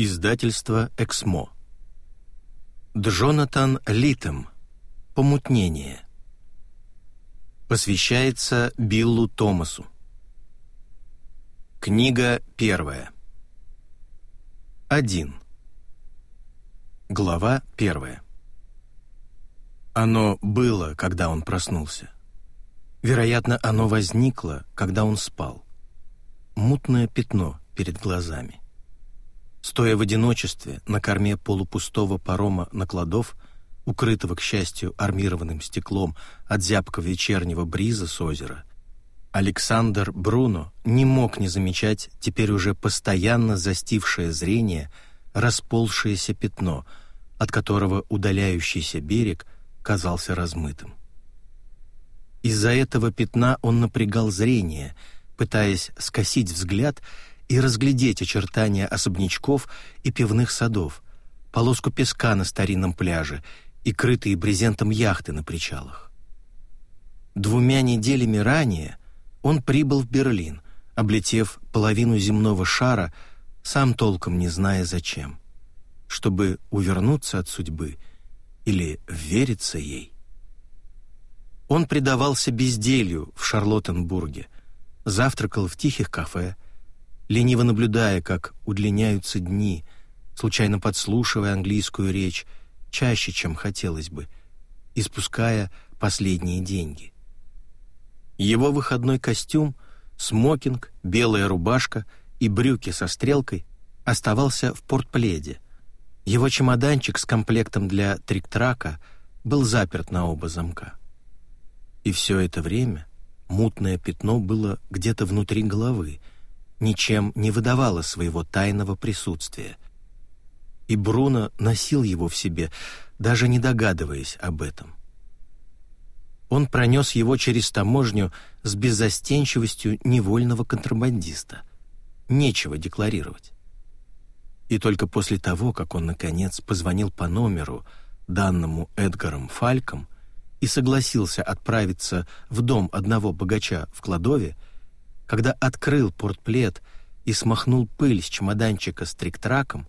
Издательство «Эксмо». Джонатан Литем. Помутнение. Посвящается Биллу Томасу. Книга первая. 1. Глава первая. Оно было, когда он проснулся. Вероятно, оно возникло, когда он спал. Мутное пятно перед глазами. Стоя в одиночестве на корме полупустого парома накладов, укрытого, к счастью, армированным стеклом от зябкого вечернего бриза с озера, Александр Бруно не мог не замечать теперь уже постоянно застившее зрение расползшееся пятно, от которого удаляющийся берег казался размытым. Из-за этого пятна он напрягал зрение, пытаясь скосить взгляд и разглядеть очертания особнячков и пивных садов, полоску песка на старинном пляже и крытые брезентом яхты на причалах. Двумя неделями ранее он прибыл в Берлин, облетев половину земного шара, сам толком не зная зачем, чтобы увернуться от судьбы или вериться ей. Он предавался безделью в Шарлоттенбурге, завтракал в тихих кафе, лениво наблюдая, как удлиняются дни, случайно подслушивая английскую речь чаще, чем хотелось бы, испуская последние деньги. Его выходной костюм, смокинг, белая рубашка и брюки со стрелкой оставался в портпледе. Его чемоданчик с комплектом для трик-трака был заперт на оба замка. И все это время мутное пятно было где-то внутри головы — ничем не выдавало своего тайного присутствия. И Бруно носил его в себе, даже не догадываясь об этом. Он пронес его через таможню с беззастенчивостью невольного контрабандиста. Нечего декларировать. И только после того, как он, наконец, позвонил по номеру, данному Эдгаром Фальком, и согласился отправиться в дом одного богача в Кладове, когда открыл портплет и смахнул пыль с чемоданчика с триктраком,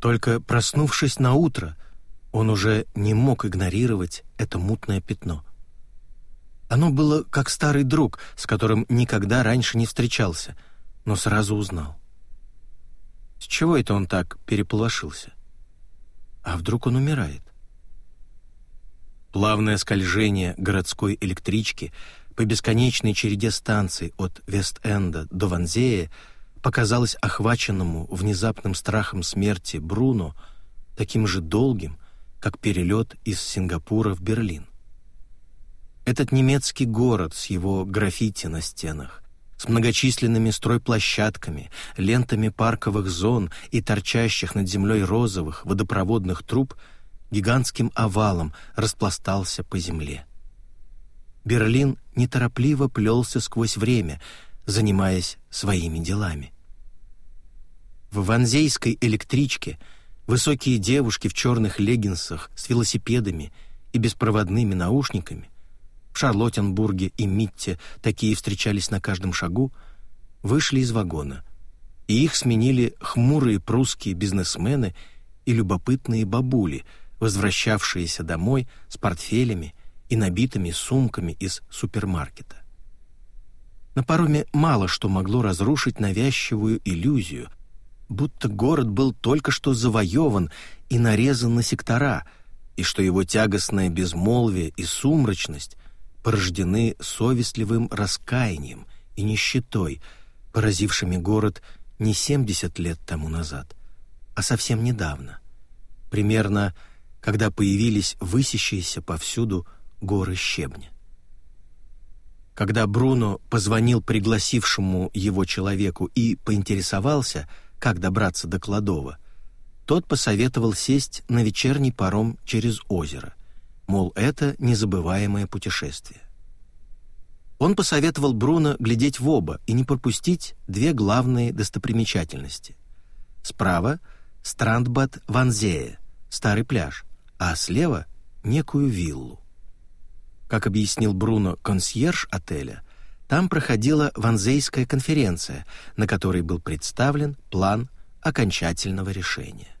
только проснувшись на утро, он уже не мог игнорировать это мутное пятно. Оно было как старый друг, с которым никогда раньше не встречался, но сразу узнал. С чего это он так переполошился? А вдруг он умирает? Плавное скольжение городской электрички — по бесконечной череде станций от Вест-Энда до Ванзея показалось охваченному внезапным страхом смерти Бруно таким же долгим, как перелет из Сингапура в Берлин. Этот немецкий город с его граффити на стенах, с многочисленными стройплощадками, лентами парковых зон и торчащих над землей розовых водопроводных труб гигантским овалом распластался по земле. Берлин неторопливо плелся сквозь время, занимаясь своими делами. В ванзейской электричке высокие девушки в черных леггинсах с велосипедами и беспроводными наушниками, в Шарлоттенбурге и Митте такие встречались на каждом шагу, вышли из вагона, и их сменили хмурые прусские бизнесмены и любопытные бабули, возвращавшиеся домой с портфелями и набитыми сумками из супермаркета. На пароме мало что могло разрушить навязчивую иллюзию, будто город был только что завоеван и нарезан на сектора, и что его тягостное безмолвие и сумрачность порождены совестливым раскаянием и нищетой, поразившими город не 70 лет тому назад, а совсем недавно, примерно когда появились высящиеся повсюду горы щебня. Когда Бруно позвонил пригласившему его человеку и поинтересовался, как добраться до Кладова, тот посоветовал сесть на вечерний паром через озеро, мол, это незабываемое путешествие. Он посоветовал Бруно глядеть в оба и не пропустить две главные достопримечательности. Справа — Страндбад Ванзея, старый пляж, а слева — некую виллу. Как объяснил Бруно консьерж отеля, там проходила Ванзейская конференция, на которой был представлен план окончательного решения.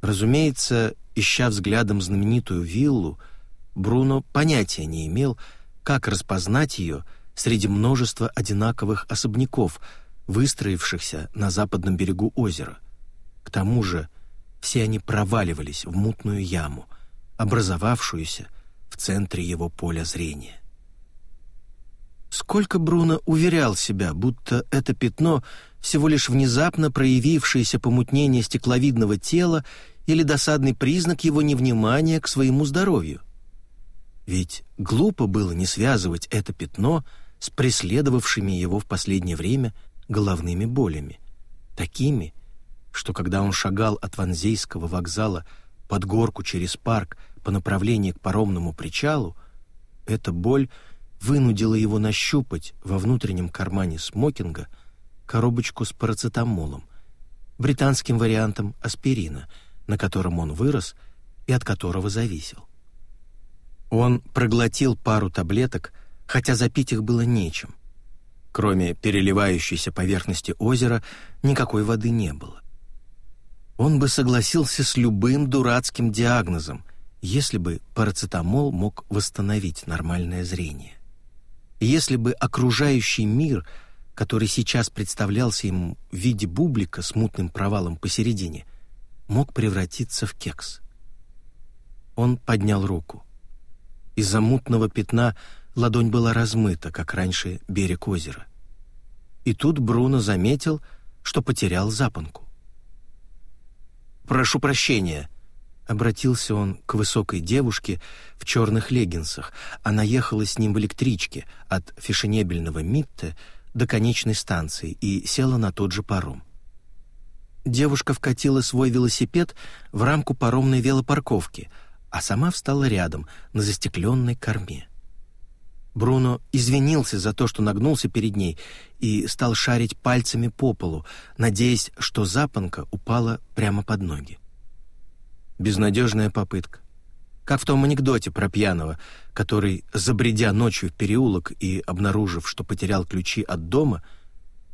Разумеется, ища взглядом знаменитую виллу, Бруно понятия не имел, как распознать ее среди множества одинаковых особняков, выстроившихся на западном берегу озера. К тому же все они проваливались в мутную яму, образовавшуюся в центре его поля зрения. Сколько Бруно уверял себя, будто это пятно всего лишь внезапно проявившееся помутнение стекловидного тела или досадный признак его невнимания к своему здоровью. Ведь глупо было не связывать это пятно с преследовавшими его в последнее время головными болями, такими, что когда он шагал от Ванзейского вокзала под горку через парк по направлению к паромному причалу, эта боль вынудила его нащупать во внутреннем кармане смокинга коробочку с парацетамолом, британским вариантом аспирина, на котором он вырос и от которого зависел. Он проглотил пару таблеток, хотя запить их было нечем. Кроме переливающейся поверхности озера, никакой воды не было. Он бы согласился с любым дурацким диагнозом, если бы парацетамол мог восстановить нормальное зрение. Если бы окружающий мир, который сейчас представлялся ему в виде бублика с мутным провалом посередине, мог превратиться в кекс. Он поднял руку. Из-за мутного пятна ладонь была размыта, как раньше берег озера. И тут Бруно заметил, что потерял запонку. «Прошу прощения», — обратился он к высокой девушке в черных леггинсах. Она ехала с ним в электричке от фешенебельного Митте до конечной станции и села на тот же паром. Девушка вкатила свой велосипед в рамку паромной велопарковки, а сама встала рядом, на застекленной корме. Бруно извинился за то, что нагнулся перед ней и стал шарить пальцами по полу, надеясь, что запонка упала прямо под ноги. Безнадежная попытка. Как в том анекдоте про пьяного, который, забредя ночью в переулок и обнаружив, что потерял ключи от дома,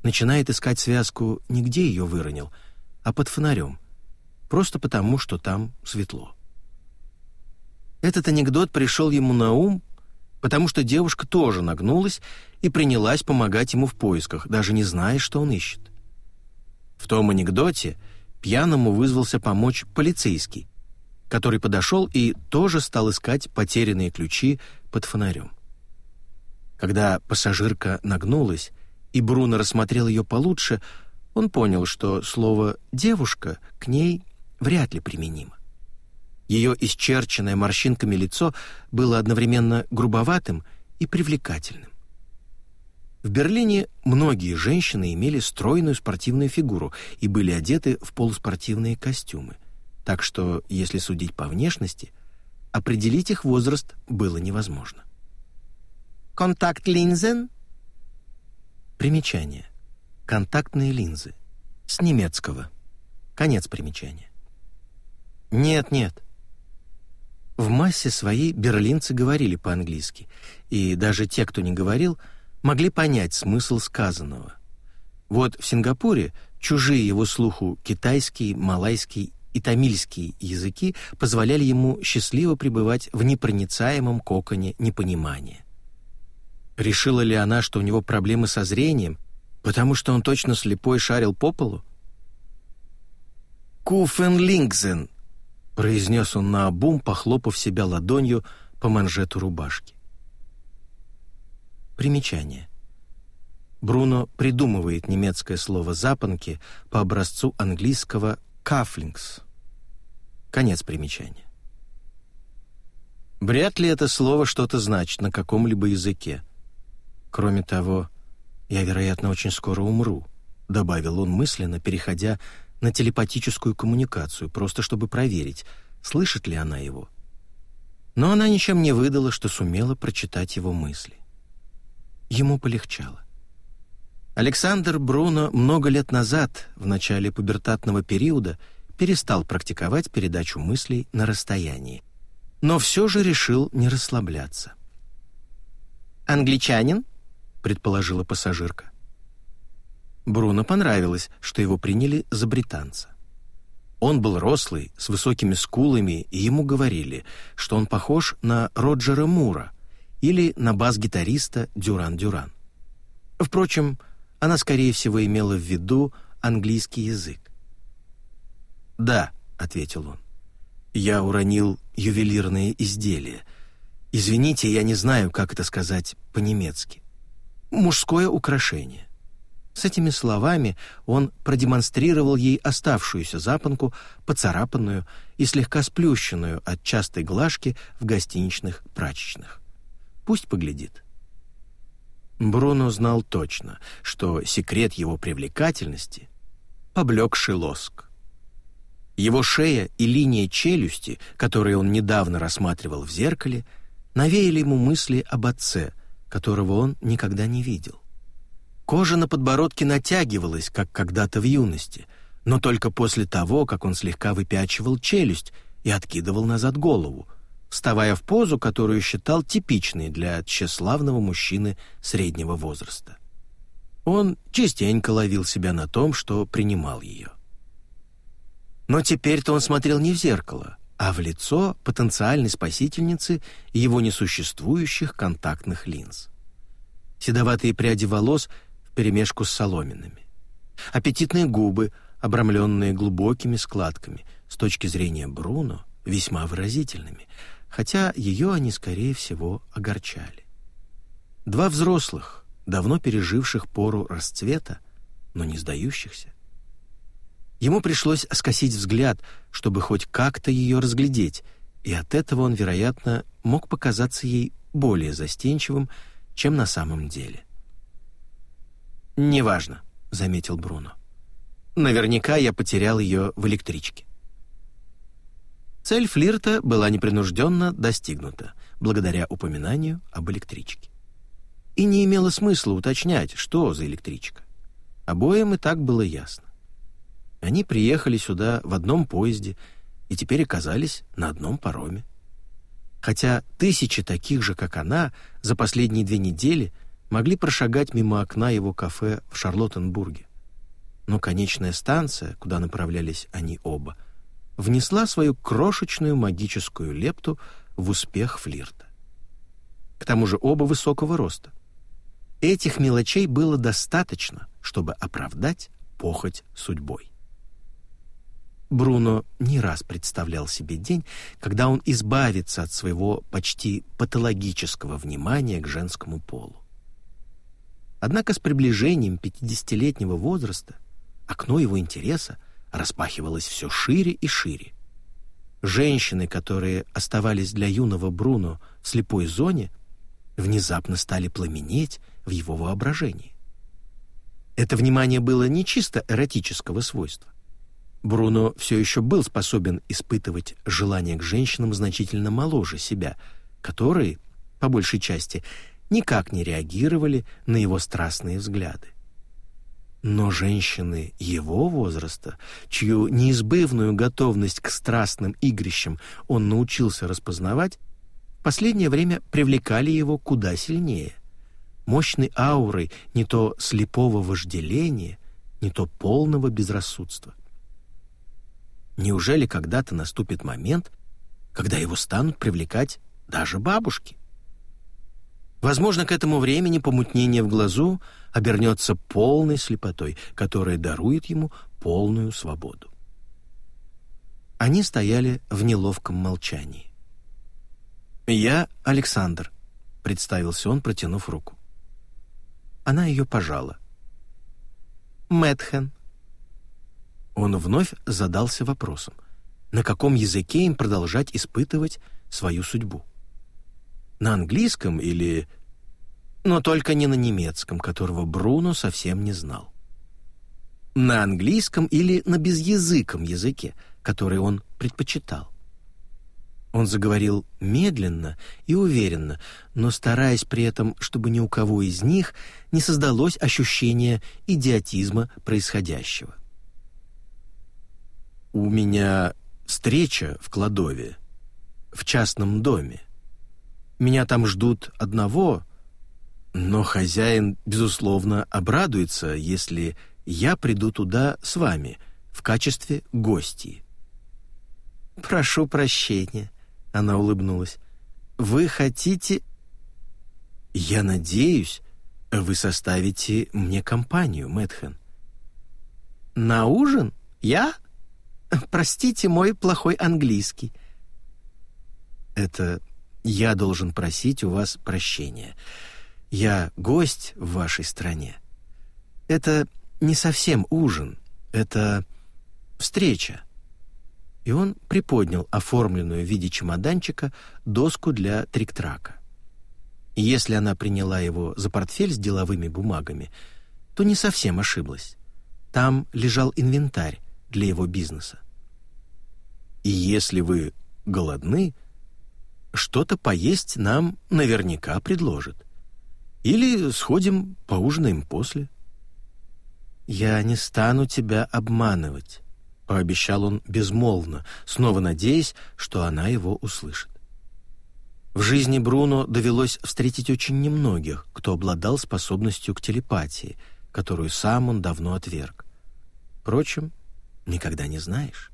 начинает искать связку не где ее выронил, а под фонарем, просто потому, что там светло. Этот анекдот пришел ему на ум потому что девушка тоже нагнулась и принялась помогать ему в поисках, даже не зная, что он ищет. В том анекдоте пьяному вызвался помочь полицейский, который подошел и тоже стал искать потерянные ключи под фонарем. Когда пассажирка нагнулась, и Бруно рассмотрел ее получше, он понял, что слово «девушка» к ней вряд ли применимо. Ее исчерченное морщинками лицо было одновременно грубоватым и привлекательным. В Берлине многие женщины имели стройную спортивную фигуру и были одеты в полуспортивные костюмы. Так что, если судить по внешности, определить их возраст было невозможно. Контакт-линзен? Примечание. Контактные линзы. С немецкого. Конец примечания. Нет, нет. В массе своей берлинцы говорили по-английски, и даже те, кто не говорил, могли понять смысл сказанного. Вот в Сингапуре чужие его слуху китайский, малайский и тамильский языки позволяли ему счастливо пребывать в непроницаемом коконе непонимания. Решила ли она, что у него проблемы со зрением, потому что он точно слепой шарил по полу? «Куфенлингзен», — произнес он наобум, похлопав себя ладонью по манжету рубашки. Примечание. Бруно придумывает немецкое слово «запонки» по образцу английского «кафлингс». Конец примечания. Вряд ли это слово что-то значит на каком-либо языке. Кроме того, я, вероятно, очень скоро умру, добавил он мысленно, переходя на телепатическую коммуникацию, просто чтобы проверить, слышит ли она его. Но она ничем не выдала, что сумела прочитать его мысли. Ему полегчало. Александр Бруно много лет назад, в начале пубертатного периода, перестал практиковать передачу мыслей на расстоянии, но все же решил не расслабляться. «Англичанин?» — предположила пассажирка. Бруно понравилось, что его приняли за британца. Он был рослый, с высокими скулами, и ему говорили, что он похож на Роджера Мура или на бас-гитариста Дюран-Дюран. Впрочем, она, скорее всего, имела в виду английский язык. «Да», — ответил он, — «я уронил ювелирные изделия. Извините, я не знаю, как это сказать по-немецки. Мужское украшение». С этими словами он продемонстрировал ей оставшуюся запонку, поцарапанную и слегка сплющенную от частой глажки в гостиничных прачечных. Пусть поглядит. Бруно знал точно, что секрет его привлекательности — поблекший лоск. Его шея и линия челюсти, которые он недавно рассматривал в зеркале, навеяли ему мысли об отце, которого он никогда не видел. Кожа на подбородке натягивалась, как когда-то в юности, но только после того, как он слегка выпячивал челюсть и откидывал назад голову, вставая в позу, которую считал типичной для тщеславного мужчины среднего возраста. Он частенько ловил себя на том, что принимал ее. Но теперь-то он смотрел не в зеркало, а в лицо потенциальной спасительницы его несуществующих контактных линз. Седоватые пряди волос вперемешку с соломенными. Аппетитные губы, обрамленные глубокими складками, с точки зрения Бруно, весьма выразительными, хотя ее они, скорее всего, огорчали. Два взрослых, давно переживших пору расцвета, но не сдающихся. Ему пришлось скосить взгляд, чтобы хоть как-то ее разглядеть, и от этого он, вероятно, мог показаться ей более застенчивым, чем на самом деле. «Неважно», — заметил Бруно. «Наверняка я потерял ее в электричке». Цель флирта была непринужденно достигнута, благодаря упоминанию об электричке. И не имело смысла уточнять, что за электричка. Обоим и так было ясно. Они приехали сюда в одном поезде и теперь оказались на одном пароме. Хотя тысячи таких же, как она, за последние две недели могли прошагать мимо окна его кафе в Шарлоттенбурге. Но конечная станция, куда направлялись они оба, внесла свою крошечную магическую лепту в успех флирта. К тому же оба высокого роста. Этих мелочей было достаточно, чтобы оправдать похоть судьбой. Бруно не раз представлял себе день, когда он избавится от своего почти патологического внимания к женскому полу. Однако с приближением пятидесятилетнего возраста окно его интереса распахивалось все шире и шире. Женщины, которые оставались для юного Бруно в слепой зоне, внезапно стали пламенеть в его воображении. Это внимание было не чисто эротического свойства. Бруно все еще был способен испытывать желание к женщинам значительно моложе себя, которые, по большей части, никак не реагировали на его страстные взгляды. Но женщины его возраста, чью неизбывную готовность к страстным игрищам он научился распознавать, в последнее время привлекали его куда сильнее. Мощной аурой не то слепого вожделения, не то полного безрассудства. Неужели когда-то наступит момент, когда его станут привлекать даже бабушки? Возможно, к этому времени помутнение в глазу обернется полной слепотой, которая дарует ему полную свободу. Они стояли в неловком молчании. «Я Александр», — представился он, протянув руку. Она ее пожала. «Мэтхен». Он вновь задался вопросом, на каком языке им продолжать испытывать свою судьбу. На английском или... Но только не на немецком, которого Бруно совсем не знал. На английском или на безязыком языке, который он предпочитал. Он заговорил медленно и уверенно, но стараясь при этом, чтобы ни у кого из них не создалось ощущение идиотизма происходящего. «У меня встреча в кладове, в частном доме. Меня там ждут одного, но хозяин, безусловно, обрадуется, если я приду туда с вами в качестве гостей». «Прошу прощения», — она улыбнулась. «Вы хотите...» «Я надеюсь, вы составите мне компанию, Мэтхэн». «На ужин? Я? Простите мой плохой английский». «Это я должен просить у вас прощения. Я гость в вашей стране. Это не совсем ужин, это встреча». И он приподнял оформленную в виде чемоданчика доску для трик-трака. Если она приняла его за портфель с деловыми бумагами, то не совсем ошиблась. Там лежал инвентарь для его бизнеса. И если вы голодны, что-то поесть нам наверняка предложат. Или сходим поужинаем после. «Я не стану тебя обманывать», — пообещал он безмолвно, снова надеясь, что она его услышит. В жизни Бруно довелось встретить очень немногих, кто обладал способностью к телепатии, которую сам он давно отверг. Впрочем, никогда не знаешь.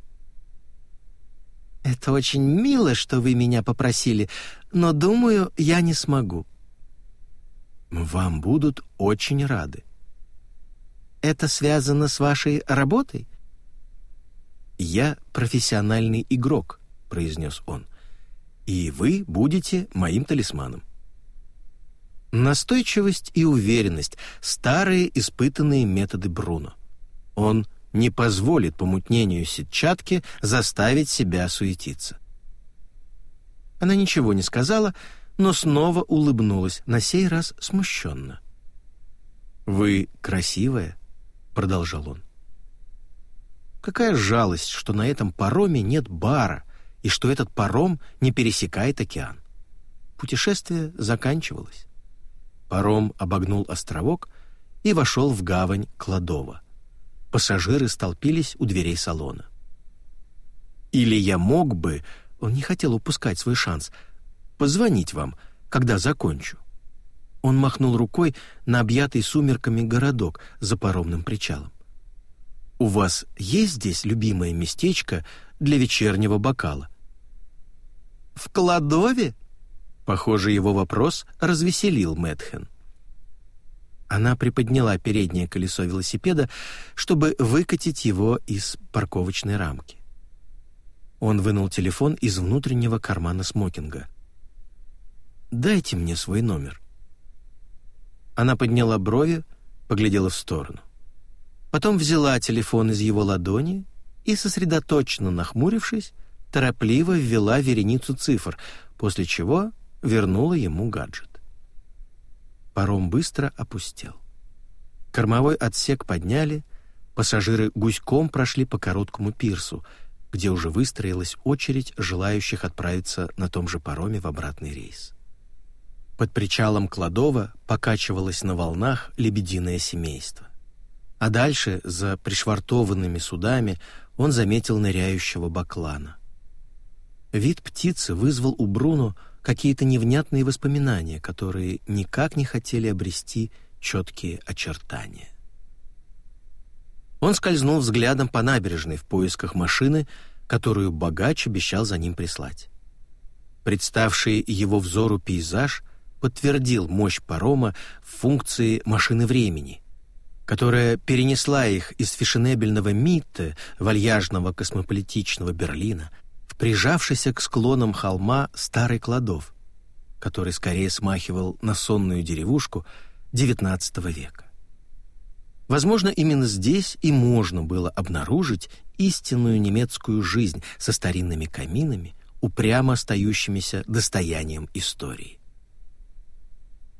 «Это очень мило, что вы меня попросили, но, думаю, я не смогу». «Вам будут очень рады». «Это связано с вашей работой?» «Я профессиональный игрок», — произнес он и вы будете моим талисманом. Настойчивость и уверенность — старые испытанные методы Бруно. Он не позволит помутнению сетчатки заставить себя суетиться. Она ничего не сказала, но снова улыбнулась, на сей раз смущенно. «Вы красивая», — продолжал он. Какая жалость, что на этом пароме нет бара, и что этот паром не пересекает океан. Путешествие заканчивалось. Паром обогнул островок и вошел в гавань Кладова. Пассажиры столпились у дверей салона. «Или я мог бы...» Он не хотел упускать свой шанс. «Позвонить вам, когда закончу». Он махнул рукой на объятый сумерками городок за паромным причалом. «У вас есть здесь любимое местечко для вечернего бокала?» «В кладове?» Похоже, его вопрос развеселил Мэтхен. Она приподняла переднее колесо велосипеда, чтобы выкатить его из парковочной рамки. Он вынул телефон из внутреннего кармана смокинга. «Дайте мне свой номер». Она подняла брови, поглядела в сторону. Потом взяла телефон из его ладони и, сосредоточенно нахмурившись, торопливо ввела вереницу цифр, после чего вернула ему гаджет. Паром быстро опустел. Кормовой отсек подняли, пассажиры гуськом прошли по короткому пирсу, где уже выстроилась очередь желающих отправиться на том же пароме в обратный рейс. Под причалом Кладова покачивалось на волнах лебединое семейство. А дальше, за пришвартованными судами, он заметил ныряющего баклана. Вид птицы вызвал у Бруно какие-то невнятные воспоминания, которые никак не хотели обрести четкие очертания. Он скользнул взглядом по набережной в поисках машины, которую богач обещал за ним прислать. Представший его взору пейзаж подтвердил мощь парома в функции машины времени, которая перенесла их из фешенебельного Митте, вальяжного космополитичного Берлина, прижавшийся к склонам холма старый кладов, который скорее смахивал на сонную деревушку XIX века. Возможно, именно здесь и можно было обнаружить истинную немецкую жизнь со старинными каминами, упрямо остающимися достоянием истории.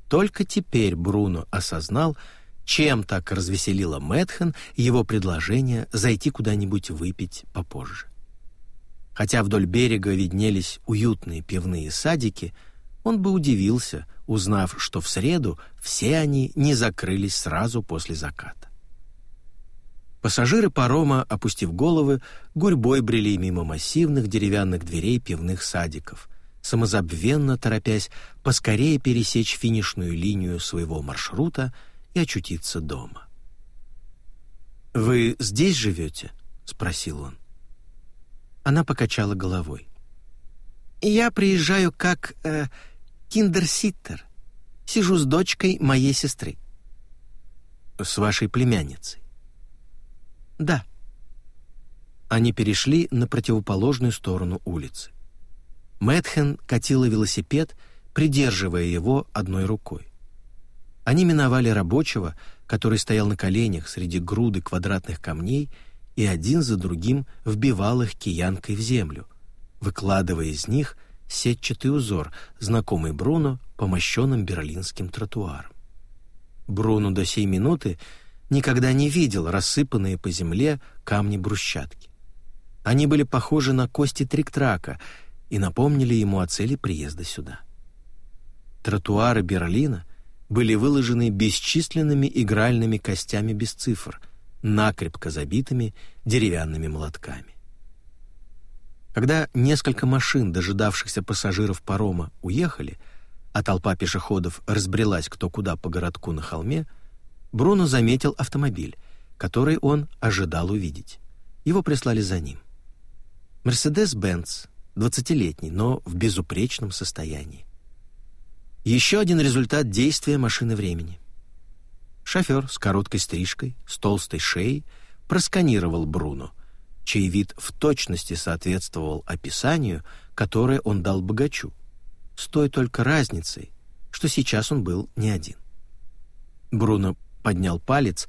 Только теперь Бруно осознал, чем так развеселило Мэтхен его предложение зайти куда-нибудь выпить попозже. Хотя вдоль берега виднелись уютные пивные садики, он бы удивился, узнав, что в среду все они не закрылись сразу после заката. Пассажиры парома, опустив головы, гурьбой брели мимо массивных деревянных дверей пивных садиков, самозабвенно торопясь поскорее пересечь финишную линию своего маршрута и очутиться дома. «Вы здесь живете?» — спросил он. Она покачала головой. «Я приезжаю как э, киндерситтер. Сижу с дочкой моей сестры». «С вашей племянницей?» «Да». Они перешли на противоположную сторону улицы. Мэтхен катила велосипед, придерживая его одной рукой. Они миновали рабочего, который стоял на коленях среди груды квадратных камней и один за другим вбивал их киянкой в землю, выкладывая из них сетчатый узор, знакомый Бруно по мощенным берлинским тротуарам. Бруно до сей минуты никогда не видел рассыпанные по земле камни брусчатки. Они были похожи на кости трик-трака и напомнили ему о цели приезда сюда. Тротуары Берлина были выложены бесчисленными игральными костями без цифр, накрепко забитыми деревянными молотками. Когда несколько машин, дожидавшихся пассажиров парома, уехали, а толпа пешеходов разбрелась кто куда по городку на холме, Бруно заметил автомобиль, который он ожидал увидеть. Его прислали за ним. «Мерседес-Бенц», двадцатилетний, но в безупречном состоянии. Еще один результат действия машины времени. Шофер с короткой стрижкой, с толстой шеей просканировал Бруно, чей вид в точности соответствовал описанию, которое он дал богачу, с той только разницей, что сейчас он был не один. Бруно поднял палец,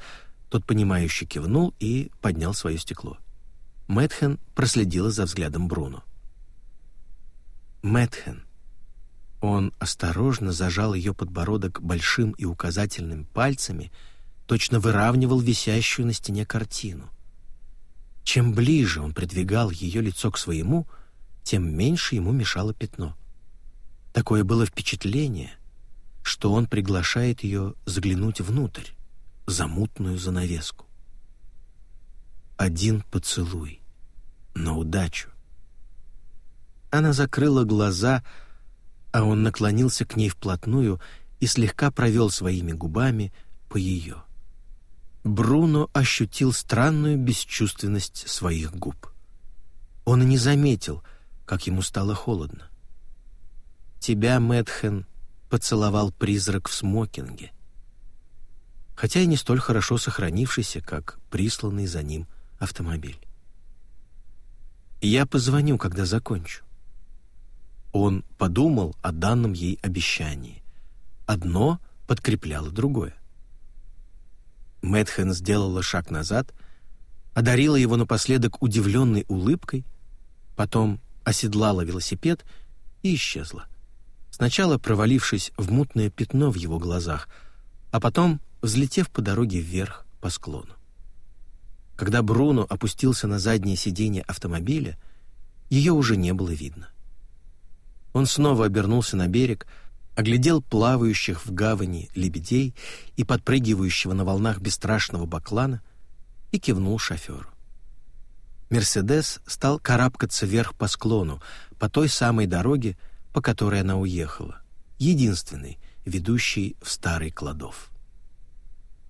тот, понимающе кивнул и поднял свое стекло. Мэтхен проследила за взглядом Бруно. Мэтхен, он осторожно зажал ее подбородок большим и указательным пальцами, точно выравнивал висящую на стене картину. Чем ближе он придвигал ее лицо к своему, тем меньше ему мешало пятно. Такое было впечатление, что он приглашает ее заглянуть внутрь, за мутную занавеску. Один поцелуй. На удачу. Она закрыла глаза, а он наклонился к ней вплотную и слегка провел своими губами по ее. Бруно ощутил странную бесчувственность своих губ. Он и не заметил, как ему стало холодно. «Тебя, Мэтхен, поцеловал призрак в смокинге», хотя и не столь хорошо сохранившийся, как присланный за ним автомобиль. «Я позвоню, когда закончу». Он подумал о данном ей обещании. Одно подкрепляло другое. Мэтхен сделала шаг назад, одарила его напоследок удивленной улыбкой, потом оседлала велосипед и исчезла. Сначала провалившись в мутное пятно в его глазах, а потом взлетев по дороге вверх по склону. Когда Бруно опустился на заднее сиденье автомобиля, ее уже не было видно. Он снова обернулся на берег, оглядел плавающих в гавани лебедей и подпрыгивающего на волнах бесстрашного баклана и кивнул шоферу. «Мерседес» стал карабкаться вверх по склону, по той самой дороге, по которой она уехала, единственной, ведущей в старый кладов.